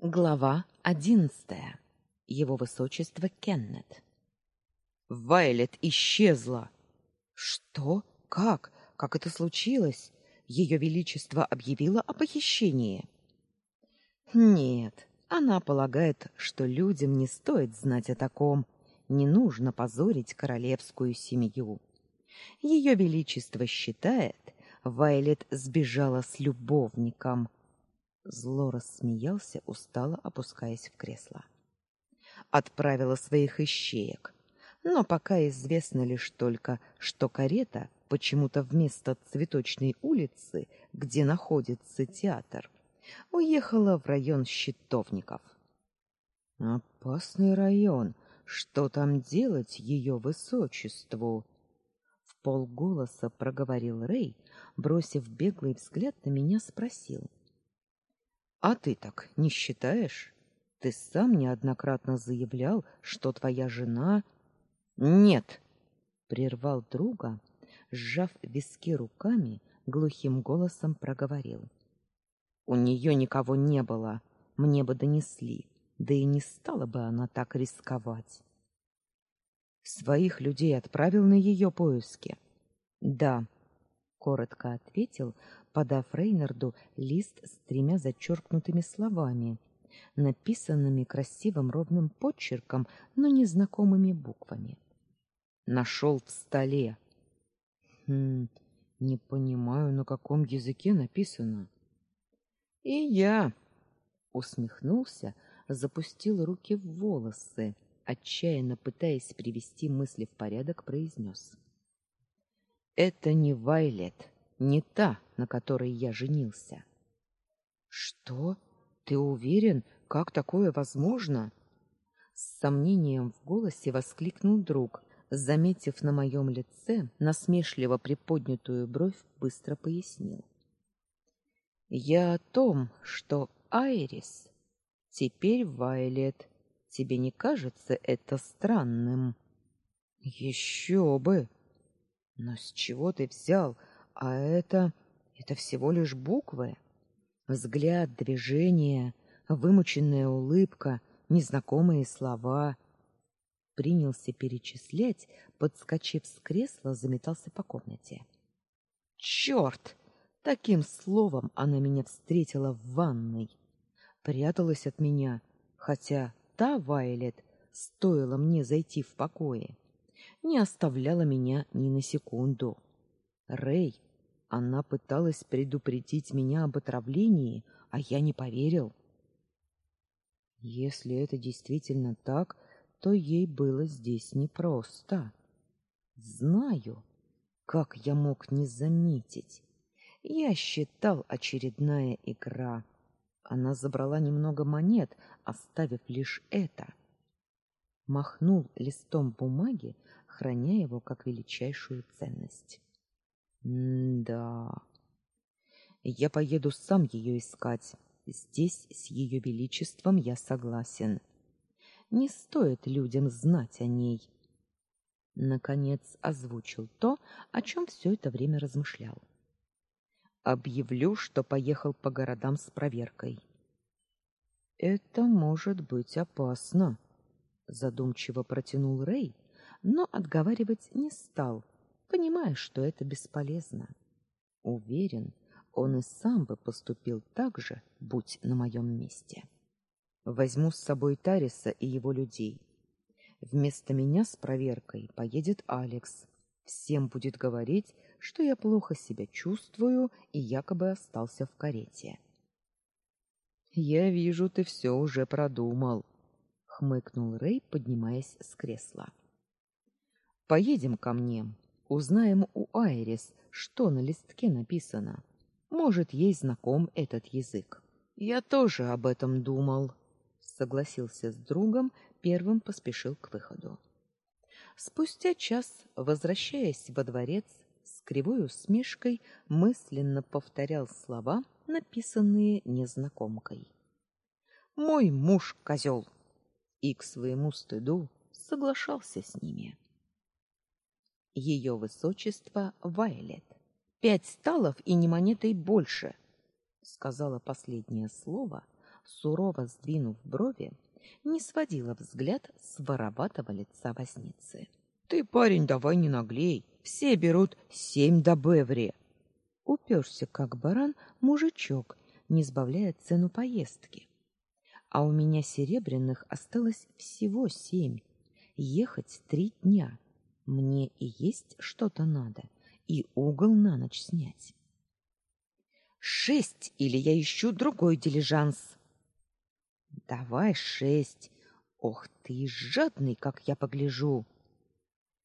Глава одиннадцатая. Его высочество Кеннет. Вайлет исчезла. Что? Как? Как это случилось? Ее величество объявило о похищении. Нет, она полагает, что людям не стоит знать о таком. Не нужно позорить королевскую семью. Ее величество считает, Вайлет сбежала с любовником. Зло рассмеялся, устало опускаясь в кресло. Отправила своих ищеек. Но пока известно лишь только, что карета почему-то вместо цветочной улицы, где находится театр, уехала в район Щитовников. Опасный район. Что там делать ее высочеству? В полголоса проговорил Рей, бросив беглый взгляд на меня, спросил: а ты так не считаешь? Ты сам неоднократно заявлял, что твоя жена Нет, прервал друга, сжав виски руками, глухим голосом проговорил: У нее никого не было, мне бы донесли, да и не стала бы она так рисковать. Своих людей отправил на ее поиски. Да, коротко ответил, подав Рейнарду лист с тремя зачеркнутыми словами, написанными красивым ровным почерком, но незнакомыми буквами. Нашел в столе. Хм, не понимаю, на каком языке написано. И я усмехнулся, запустил руки в волосы, отчаянно пытаясь привести мысли в порядок, произнес. Это не Вайлет не та, на которой я женился. Что? Ты уверен, как такое возможно? С сомнением в голосе воскликнул друг, заметив на моем лице насмешливо приподнятую бровь, быстро пояснил: Я о том, что Айрис теперь Вайлет. Тебе не кажется это странным? Еще бы. Но с чего ты взял, а это это всего лишь буквы. Взгляд, движение, вымученная улыбка, незнакомые слова. Принялся перечислять, подскочив с кресла, заметался по комнате. Черт! Таким словом она меня встретила в ванной. Пряталась от меня, хотя та Вайлет, стоило мне зайти в покои, не оставляла меня ни на секунду. Рэй она пыталась предупредить меня об отравлении, а я не поверил. Если это действительно так, то ей было здесь непросто. Знаю, как я мог не заметить. Я считал очередная игра. Она забрала немного монет, оставив лишь это. Махнул листом бумаги, храня его как величайшую ценность. М-да. Я поеду сам ее искать. Здесь с ее величеством я согласен. Не стоит людям знать о ней. Наконец озвучил то, о чем все это время размышлял. Объявлю, что поехал по городам с проверкой. Это может быть опасно, задумчиво протянул Рей, но отговаривать не стал понимая, что это бесполезно. Уверен, он и сам бы поступил так же, будь на моем месте. Возьму с собой Тариса и его людей. Вместо меня с проверкой поедет Алекс. Всем будет говорить, что я плохо себя чувствую и якобы остался в карете. Я вижу, ты все уже продумал, хмыкнул Рей, поднимаясь с кресла. Поедем ко мне, Узнаем у Айрис, что на листке написано. Может, ей знаком этот язык. Я тоже об этом думал, согласился с другом, первым поспешил к выходу. Спустя час, возвращаясь во дворец, с кривой усмешкой мысленно повторял слова, написанные незнакомкой. Мой муж козел!» И к своему стыду соглашался с ними ее высочество Вайлет. Пять сталов и не монетой больше, сказала последнее слово, сурово сдвинув брови, не сводила взгляд с вороватого лица возницы. Ты, парень, давай не наглей. Все берут семь до беври. Уперся, как баран, мужичок, не сбавляя цену поездки. А у меня серебряных осталось всего семь. Ехать три дня. Мне и есть что-то надо, и угол на ночь снять. Шесть, или я ищу другой дилижанс. Давай шесть. Ох ты, жадный, как я погляжу.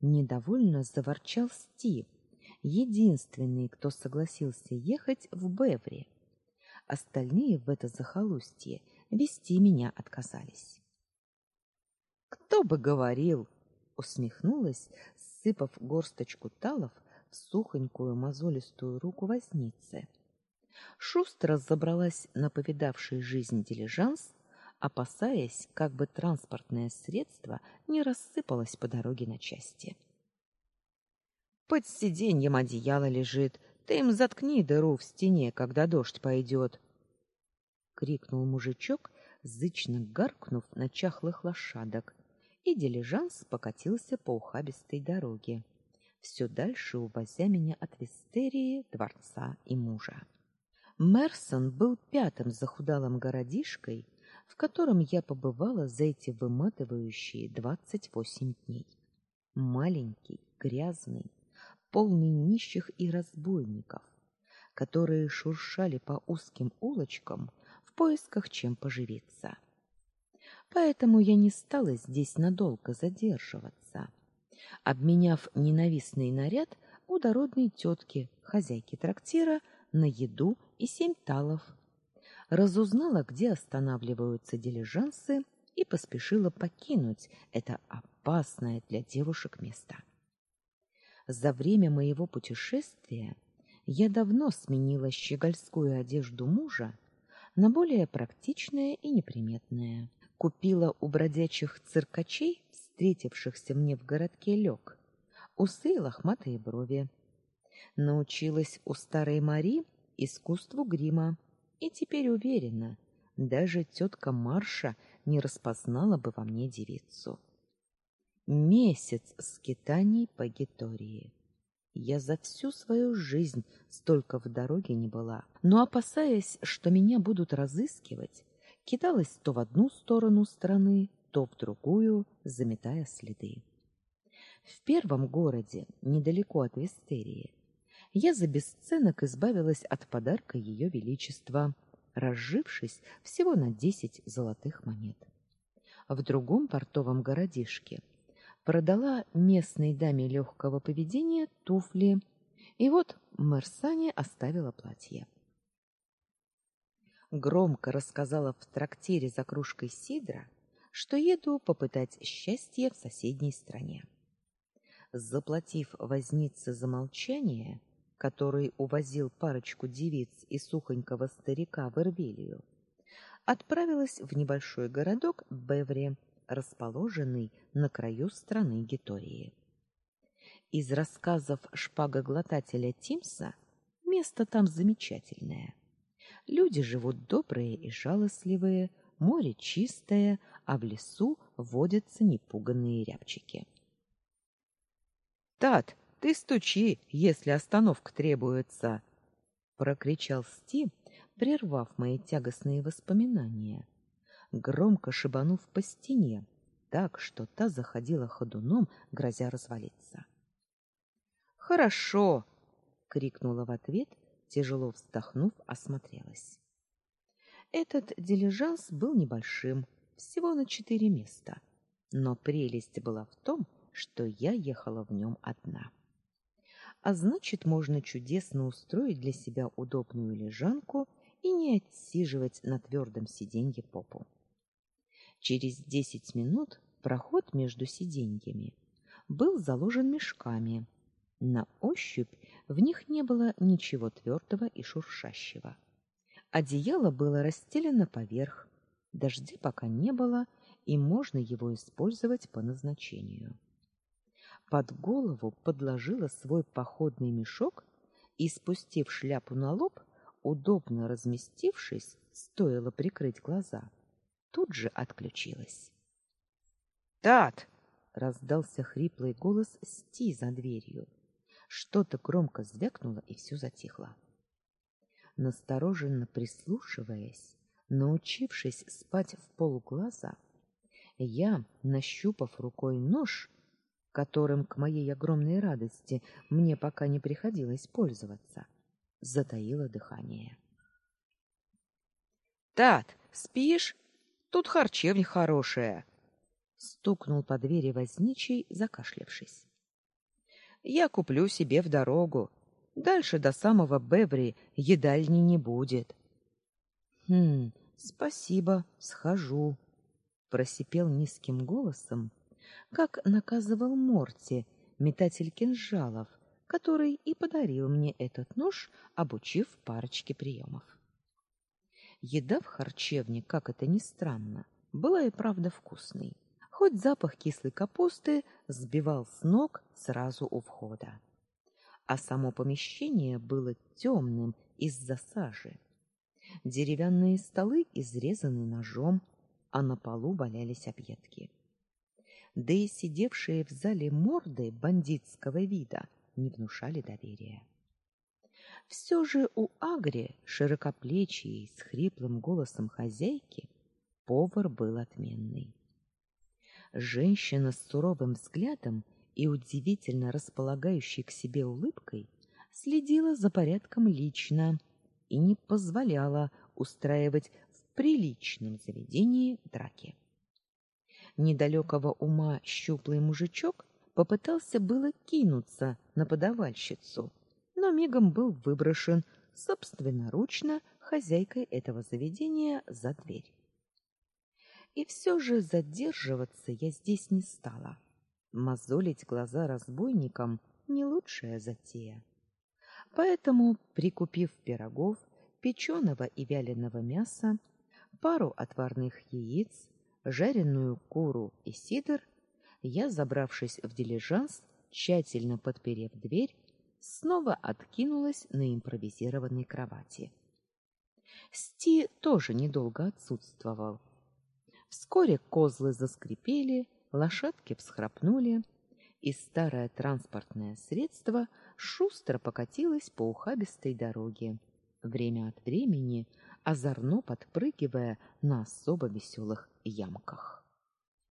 Недовольно заворчал Стив, единственный, кто согласился ехать в Беври. Остальные в это захолустье вести меня отказались. Кто бы говорил, усмехнулась, сыпав горсточку талов в сухонькую мозолистую руку возницы. Шустро забралась на повидавший жизнь дилижанс, опасаясь, как бы транспортное средство не рассыпалось по дороге на части. Под сиденьем одеяло лежит. Ты им заткни дыру в стене, когда дождь пойдет!» — крикнул мужичок, зычно гаркнув на чахлых лошадок, и дилижанс покатился по ухабистой дороге, все дальше увозя меня от Вестерии, дворца и мужа. Мерсон был пятым захудалым городишкой, в котором я побывала за эти выматывающие двадцать восемь дней. Маленький, грязный, полный нищих и разбойников, которые шуршали по узким улочкам в поисках чем поживиться. Поэтому я не стала здесь надолго задерживаться, обменяв ненавистный наряд у дородной тетки, хозяйки трактира, на еду и семь талов разузнала, где останавливаются дилижансы, и поспешила покинуть это опасное для девушек место. За время моего путешествия я давно сменила щегольскую одежду мужа на более практичное и неприметное. Купила у бродячих циркачей, встретившихся мне в городке Лёг, усы и лохматые брови. Научилась у старой Мари искусству грима и теперь уверена, даже тетка Марша не распознала бы во мне девицу. Месяц скитаний по Гитории. Я за всю свою жизнь столько в дороге не была, но опасаясь, что меня будут разыскивать, кидалась то в одну сторону страны, то в другую, заметая следы. В первом городе, недалеко от Вестерии, я за бесценок избавилась от подарка ее величества, разжившись всего на десять золотых монет. В другом портовом городишке продала местной даме легкого поведения туфли, и вот Марсане оставила платье. Громко рассказала в трактире за кружкой сидра, что еду попытать счастье в соседней стране. Заплатив вознице за молчание, который увозил парочку девиц и сухонького старика в Ирвелию, отправилась в небольшой городок Беври, расположенный на краю страны Гитории. Из рассказов шпагоглотателя Тимса место там замечательное. Люди живут добрые и жалостливые, море чистое, а в лесу водятся непуганные рябчики. Тат, ты стучи, если остановка требуется, прокричал Сти, прервав мои тягостные воспоминания, громко шибанув по стене, так что та заходила ходуном, грозя развалиться. Хорошо, крикнула в ответ, тяжело вздохнув, осмотрелась. Этот дилижанс был небольшим, всего на четыре места, но прелесть была в том, что я ехала в нем одна а значит, можно чудесно устроить для себя удобную лежанку и не отсиживать на твердом сиденье попу. Через десять минут проход между сиденьями был заложен мешками. На ощупь в них не было ничего твердого и шуршащего. Одеяло было расстелено поверх. Дождей пока не было, и можно его использовать по назначению под голову подложила свой походный мешок и, спустив шляпу на лоб, удобно разместившись, стоило прикрыть глаза, тут же отключилась. «Тат!» — раздался хриплый голос Сти за дверью. Что-то громко звякнуло, и все затихло. Настороженно прислушиваясь, научившись спать в полуглаза, я, нащупав рукой нож, которым к моей огромной радости мне пока не приходилось пользоваться, затаила дыхание. Тат, спишь? Тут харчевня хорошая, стукнул по двери возничий, закашлявшись. Я куплю себе в дорогу. Дальше до самого Бебри едальни не будет. Хм, спасибо, схожу, просипел низким голосом, как наказывал Морти, метатель кинжалов, который и подарил мне этот нож, обучив парочке приемов. Еда в харчевне, как это ни странно, была и правда вкусной, хоть запах кислой капусты сбивал с ног сразу у входа. А само помещение было темным из-за сажи. Деревянные столы изрезаны ножом, а на полу валялись объедки. Да и сидевшие в зале морды бандитского вида не внушали доверия. Все же у Агри, широкоплечий, с хриплым голосом хозяйки, повар был отменный. Женщина с суровым взглядом и удивительно располагающей к себе улыбкой следила за порядком лично и не позволяла устраивать в приличном заведении драки. Недалекого ума щуплый мужичок попытался было кинуться на подавальщицу, но мигом был выброшен собственноручно хозяйкой этого заведения за дверь. И все же задерживаться я здесь не стала. Мозолить глаза разбойникам не лучшая затея. Поэтому, прикупив пирогов, печеного и вяленого мяса, пару отварных яиц, жареную куру и сидр, я, забравшись в дилижанс, тщательно подперев дверь, снова откинулась на импровизированной кровати. Сти тоже недолго отсутствовал. Вскоре козлы заскрипели, лошадки всхрапнули, и старое транспортное средство шустро покатилось по ухабистой дороге, время от времени озорно подпрыгивая на особо веселых ямках.